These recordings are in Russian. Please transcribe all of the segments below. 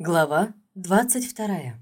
Глава 22.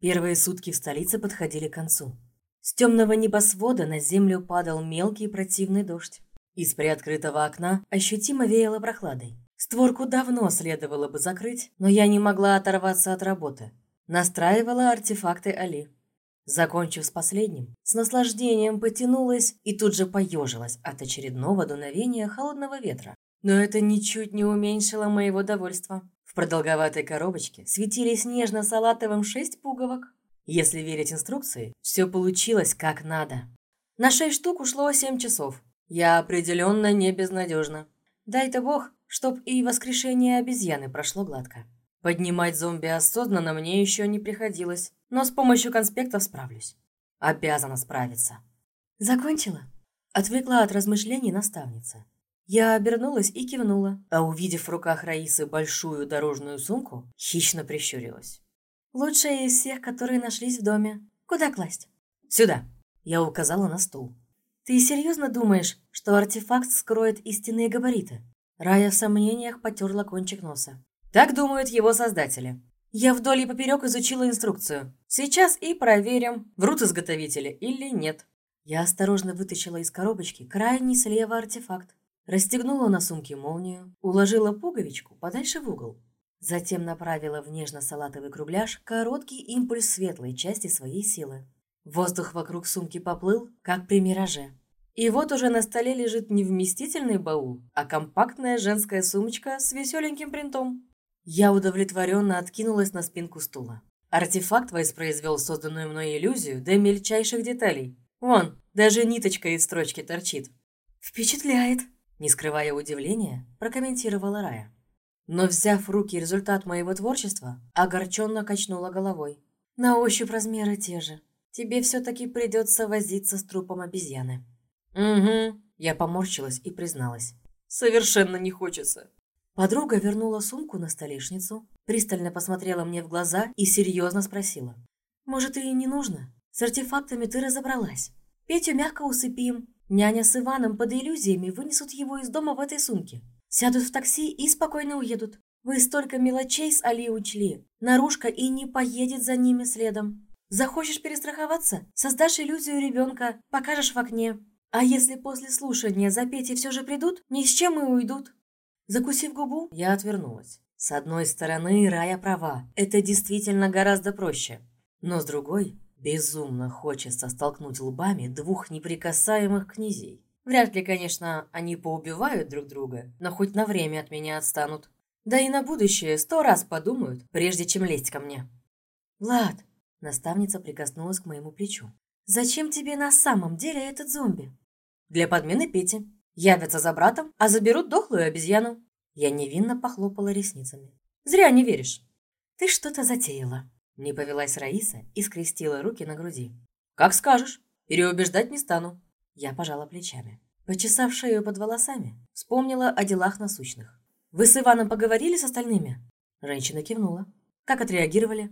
Первые сутки в столице подходили к концу. С темного небосвода на землю падал мелкий противный дождь. Из приоткрытого окна ощутимо веяло прохладой. Створку давно следовало бы закрыть, но я не могла оторваться от работы. Настраивала артефакты Али. Закончив с последним, с наслаждением потянулась и тут же поежилась от очередного дуновения холодного ветра. Но это ничуть не уменьшило моего довольства. В продолговатой коробочке светились нежно-салатовым шесть пуговок. Если верить инструкции, все получилось как надо. На шесть штук ушло семь часов. Я определенно не безнадежна. Дай-то бог, чтоб и воскрешение обезьяны прошло гладко. Поднимать зомби осознанно мне еще не приходилось, но с помощью конспектов справлюсь. Обязана справиться. Закончила? Отвлекла от размышлений наставница. Я обернулась и кивнула, а увидев в руках Раисы большую дорожную сумку, хищно прищурилась. «Лучшая из всех, которые нашлись в доме. Куда класть?» «Сюда!» Я указала на стул. «Ты серьезно думаешь, что артефакт скроет истинные габариты?» Рая в сомнениях потерла кончик носа. «Так думают его создатели. Я вдоль и поперек изучила инструкцию. Сейчас и проверим, врут изготовители или нет». Я осторожно вытащила из коробочки крайний слева артефакт. Расстегнула на сумке молнию, уложила пуговичку подальше в угол. Затем направила в нежно-салатовый кругляш короткий импульс светлой части своей силы. Воздух вокруг сумки поплыл, как при мираже. И вот уже на столе лежит не вместительный баул, а компактная женская сумочка с веселеньким принтом. Я удовлетворенно откинулась на спинку стула. Артефакт воспроизвел созданную мной иллюзию до мельчайших деталей. Вон, даже ниточка из строчки торчит. «Впечатляет!» Не скрывая удивления, прокомментировала Рая. Но, взяв в руки результат моего творчества, огорченно качнула головой. На ощупь размеры те же. Тебе все-таки придется возиться с трупом обезьяны. Угу. Я поморщилась и призналась. Совершенно не хочется. Подруга вернула сумку на столешницу, пристально посмотрела мне в глаза и серьезно спросила. «Может, и не нужно? С артефактами ты разобралась. Петю мягко усыпим, Няня с Иваном под иллюзиями вынесут его из дома в этой сумке. Сядут в такси и спокойно уедут. Вы столько мелочей с Али учли. Наружка и не поедет за ними следом. Захочешь перестраховаться? Создашь иллюзию ребенка, покажешь в окне. А если после слушания за Петей все же придут, ни с чем и уйдут. Закусив губу, я отвернулась. С одной стороны, Рая права. Это действительно гораздо проще. Но с другой, Безумно хочется столкнуть лбами двух неприкасаемых князей. Вряд ли, конечно, они поубивают друг друга, но хоть на время от меня отстанут. Да и на будущее сто раз подумают, прежде чем лезть ко мне. «Влад!» – наставница прикоснулась к моему плечу. «Зачем тебе на самом деле этот зомби?» «Для подмены Пети. Явятся за братом, а заберут дохлую обезьяну». Я невинно похлопала ресницами. «Зря не веришь». «Ты что-то затеяла», не повелась Раиса и скрестила руки на груди. «Как скажешь. Переубеждать не стану». Я пожала плечами. Почесав шею под волосами, вспомнила о делах насущных. «Вы с Иваном поговорили с остальными?» Женщина кивнула. «Как отреагировали?»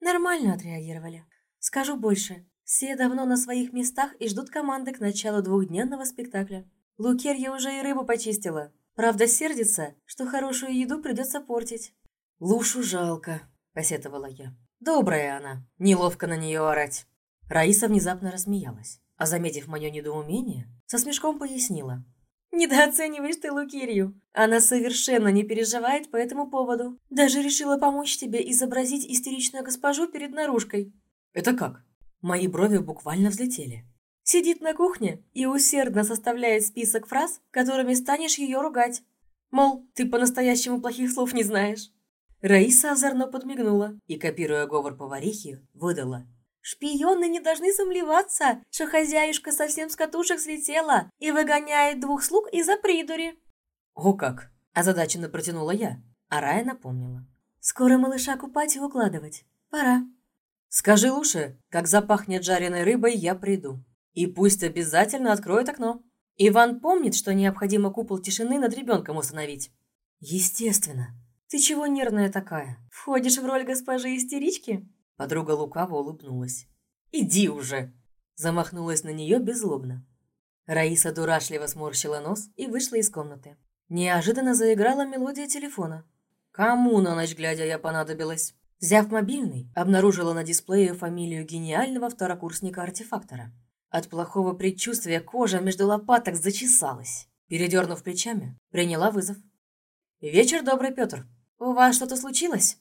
«Нормально отреагировали. Скажу больше. Все давно на своих местах и ждут команды к началу двухдневного спектакля. Лукерья уже и рыбу почистила. Правда, сердится, что хорошую еду придется портить». «Лушу жалко», – посетовала я. Добрая она, неловко на нее орать. Раиса внезапно рассмеялась, а, заметив мое недоумение, со смешком пояснила. «Недооцениваешь ты Лукирью. Она совершенно не переживает по этому поводу. Даже решила помочь тебе изобразить истеричную госпожу перед наружкой». «Это как?» Мои брови буквально взлетели. Сидит на кухне и усердно составляет список фраз, которыми станешь ее ругать. Мол, ты по-настоящему плохих слов не знаешь. Раиса озорно подмигнула и, копируя говор поварихи, выдала. «Шпионы не должны сомневаться, что хозяюшка совсем с катушек слетела и выгоняет двух слуг из-за придури». «О как!» – озадаченно протянула я, а Рая напомнила. «Скоро малыша купать и укладывать. Пора». «Скажи лучше, как запахнет жареной рыбой, я приду. И пусть обязательно откроет окно. Иван помнит, что необходимо купол тишины над ребенком установить». «Естественно», «Ты чего нервная такая? Входишь в роль госпожи истерички?» Подруга лукаво улыбнулась. «Иди уже!» Замахнулась на нее беззлобно. Раиса дурашливо сморщила нос и вышла из комнаты. Неожиданно заиграла мелодия телефона. Кому на ночь глядя я понадобилась? Взяв мобильный, обнаружила на дисплее фамилию гениального второкурсника-артефактора. От плохого предчувствия кожа между лопаток зачесалась. Передернув плечами, приняла вызов. «Вечер добрый, Петр. У вас что-то случилось?»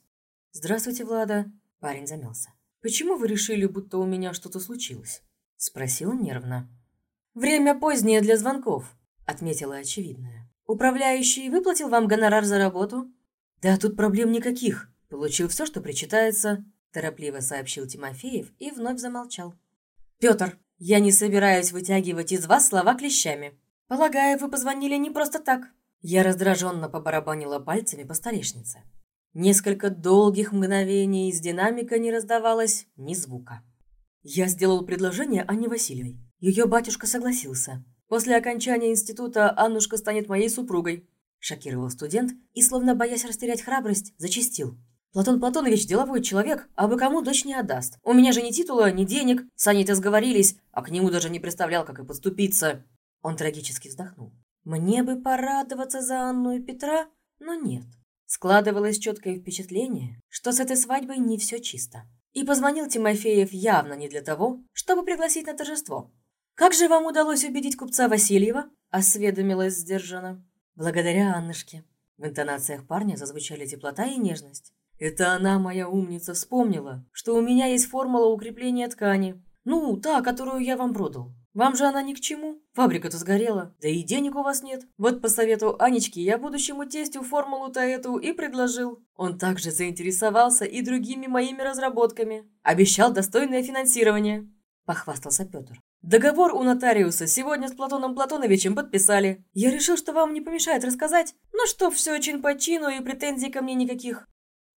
«Здравствуйте, Влада». Парень замялся. «Почему вы решили, будто у меня что-то случилось?» Спросил нервно. «Время позднее для звонков», — отметила очевидное. «Управляющий выплатил вам гонорар за работу?» «Да тут проблем никаких. Получил все, что причитается», — торопливо сообщил Тимофеев и вновь замолчал. «Петр, я не собираюсь вытягивать из вас слова клещами. Полагаю, вы позвонили не просто так». Я раздраженно побарабанила пальцами по столешнице. Несколько долгих мгновений из динамика не раздавалось ни звука. Я сделал предложение Анне Васильевой. Ее батюшка согласился. После окончания института Аннушка станет моей супругой. Шокировал студент и, словно боясь растерять храбрость, зачистил. Платон Платонович деловой человек, а бы кому дочь не отдаст. У меня же ни титула, ни денег. С Аней-то сговорились, а к нему даже не представлял, как и подступиться. Он трагически вздохнул. Мне бы порадоваться за Анну и Петра, но нет. Складывалось четкое впечатление, что с этой свадьбой не все чисто. И позвонил Тимофеев явно не для того, чтобы пригласить на торжество. «Как же вам удалось убедить купца Васильева?» – осведомилась сдержанно. «Благодаря Аннушке». В интонациях парня зазвучали теплота и нежность. «Это она, моя умница, вспомнила, что у меня есть формула укрепления ткани. Ну, та, которую я вам продал. Вам же она ни к чему. Фабрика-то сгорела, да и денег у вас нет. Вот по совету Анечки я будущему тестю формулу-то эту и предложил. Он также заинтересовался и другими моими разработками. Обещал достойное финансирование. Похвастался Петр. Договор у нотариуса сегодня с Платоном Платоновичем подписали. Я решил, что вам не помешает рассказать, но что все очень по чину и претензий ко мне никаких.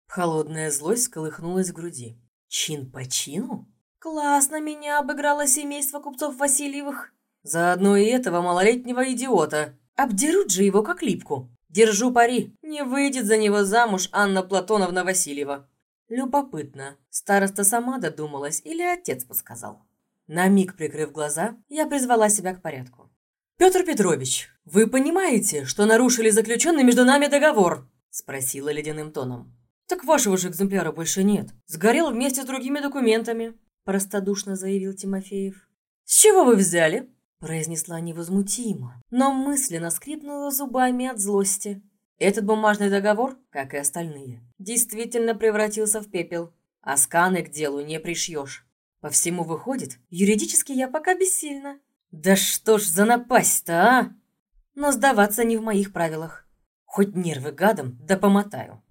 Холодная злость сколыхнулась в груди. Чин по чину? Классно меня обыграло семейство купцов Васильевых. Заодно и этого малолетнего идиота. Обдерут же его как липку. Держу пари, не выйдет за него замуж Анна Платоновна Васильева. Любопытно, староста сама додумалась или отец подсказал? На миг прикрыв глаза, я призвала себя к порядку. «Петр Петрович, вы понимаете, что нарушили заключенный между нами договор?» – спросила ледяным тоном. «Так вашего же экземпляра больше нет. Сгорел вместе с другими документами. – простодушно заявил Тимофеев. «С чего вы взяли?» – произнесла невозмутимо, но мысленно скрипнула зубами от злости. Этот бумажный договор, как и остальные, действительно превратился в пепел, а сканы к делу не пришьешь. По всему выходит, юридически я пока бессильна. Да что ж за напасть-то, а? Но сдаваться не в моих правилах. Хоть нервы гадом, да помотаю.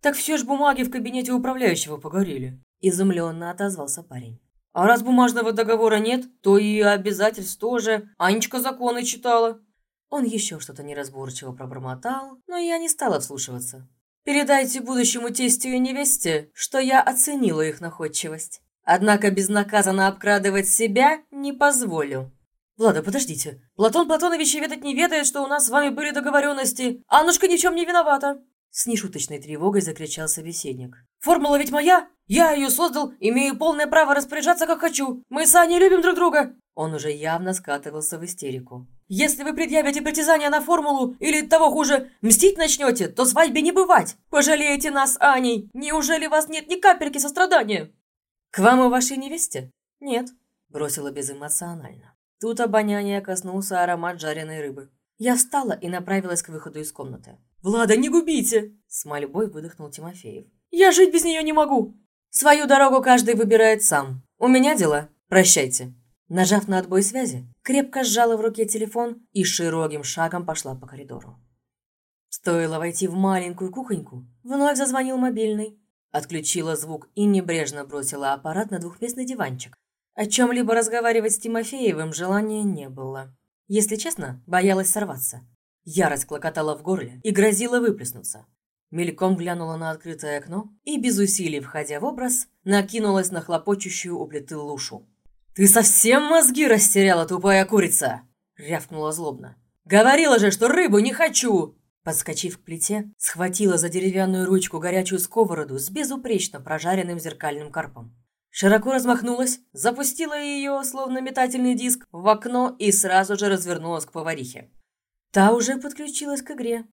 Так все ж бумаги в кабинете управляющего погорели. Изумленно отозвался парень. А раз бумажного договора нет, то и обязательств тоже. Анечка законы читала. Он еще что-то неразборчиво пробормотал, но я не стала вслушиваться. Передайте будущему тестю и невесте, что я оценила их находчивость. Однако безнаказанно обкрадывать себя не позволю. Влада, подождите. Платон Платонович и ведать не ведает, что у нас с вами были договоренности. Аннушка ни в чем не виновата. С нешуточной тревогой закричал собеседник. «Формула ведь моя! Я ее создал, имею полное право распоряжаться, как хочу! Мы с Аней любим друг друга!» Он уже явно скатывался в истерику. «Если вы предъявите притязание на формулу, или того хуже, мстить начнете, то свадьбе не бывать! Пожалеете нас, Аней! Неужели вас нет ни капельки сострадания?» «К вам и вашей невесте?» «Нет», – бросила безэмоционально. Тут обоняние коснулся аромат жареной рыбы. Я встала и направилась к выходу из комнаты. «Влада, не губите!» – с мольбой выдохнул Тимофеев. «Я жить без нее не могу!» «Свою дорогу каждый выбирает сам. У меня дела. Прощайте!» Нажав на отбой связи, крепко сжала в руке телефон и широким шагом пошла по коридору. Стоило войти в маленькую кухоньку, вновь зазвонил мобильный. Отключила звук и небрежно бросила аппарат на двухместный диванчик. О чем-либо разговаривать с Тимофеевым желания не было. Если честно, боялась сорваться. Ярость клокотала в горле и грозила выплеснуться. Мельком глянула на открытое окно и, без усилий входя в образ, накинулась на хлопочущую у плиты лушу. «Ты совсем мозги растеряла, тупая курица!» — рявкнула злобно. «Говорила же, что рыбу не хочу!» Подскочив к плите, схватила за деревянную ручку горячую сковороду с безупречно прожаренным зеркальным карпом. Широко размахнулась, запустила ее, словно метательный диск, в окно и сразу же развернулась к поварихе. Та уже подключилась к игре.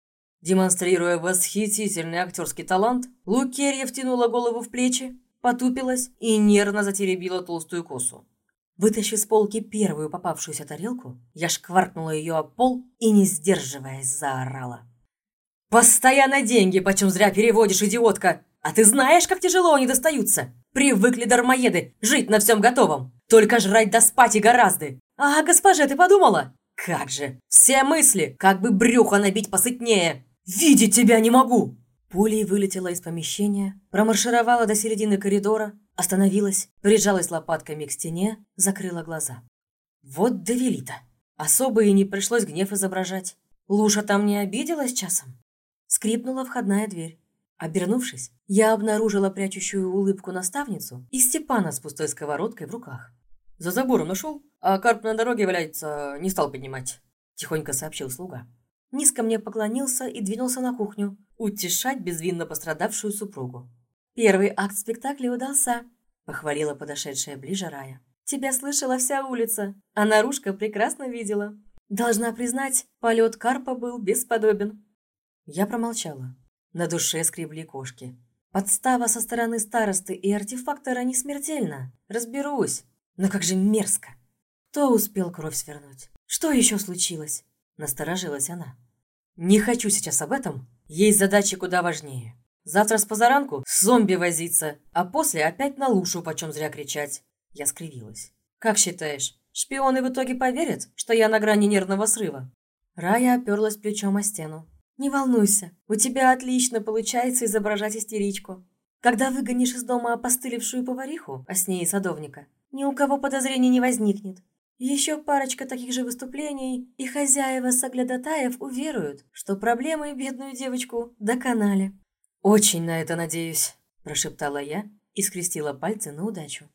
Демонстрируя восхитительный актерский талант, Лукерья втянула голову в плечи, потупилась и нервно затеребила толстую косу. Вытащив с полки первую попавшуюся тарелку, я шкваркнула ее об пол и, не сдерживаясь, заорала. «Постоянно деньги почем зря переводишь, идиотка! А ты знаешь, как тяжело они достаются? Привыкли дармоеды жить на всем готовом! Только жрать да спать и гораздо! А госпоже ты подумала? Как же! Все мысли, как бы брюхо набить посытнее! Видеть тебя не могу!» Пулей вылетела из помещения, промаршировала до середины коридора, остановилась, прижалась лопатками к стене, закрыла глаза. Вот довели-то. Особо и не пришлось гнев изображать. Луша там не обиделась часом? Скрипнула входная дверь. Обернувшись, я обнаружила прячущую улыбку наставницу и Степана с пустой сковородкой в руках. «За забором нашел, а карп на дороге валяется, не стал поднимать», – тихонько сообщил слуга. Низко мне поклонился и двинулся на кухню, утешать безвинно пострадавшую супругу. «Первый акт спектакля удался», – похвалила подошедшая ближе Рая. «Тебя слышала вся улица, а наружка прекрасно видела. Должна признать, полет карпа был бесподобен». Я промолчала. На душе скребли кошки. Подстава со стороны старосты и артефактора не смертельна. Разберусь. Но как же мерзко. Кто успел кровь свернуть? Что еще случилось? Насторожилась она. Не хочу сейчас об этом. Есть задачи куда важнее. Завтра с позаранку с зомби возиться, а после опять на лушу почем зря кричать. Я скривилась. Как считаешь, шпионы в итоге поверят, что я на грани нервного срыва? Рая оперлась плечом о стену. «Не волнуйся, у тебя отлично получается изображать истеричку. Когда выгонишь из дома опостылевшую повариху, а с ней и садовника, ни у кого подозрений не возникнет. Еще парочка таких же выступлений, и хозяева соглядатаев уверуют, что проблемы бедную девочку доконали. «Очень на это надеюсь», – прошептала я и скрестила пальцы на удачу.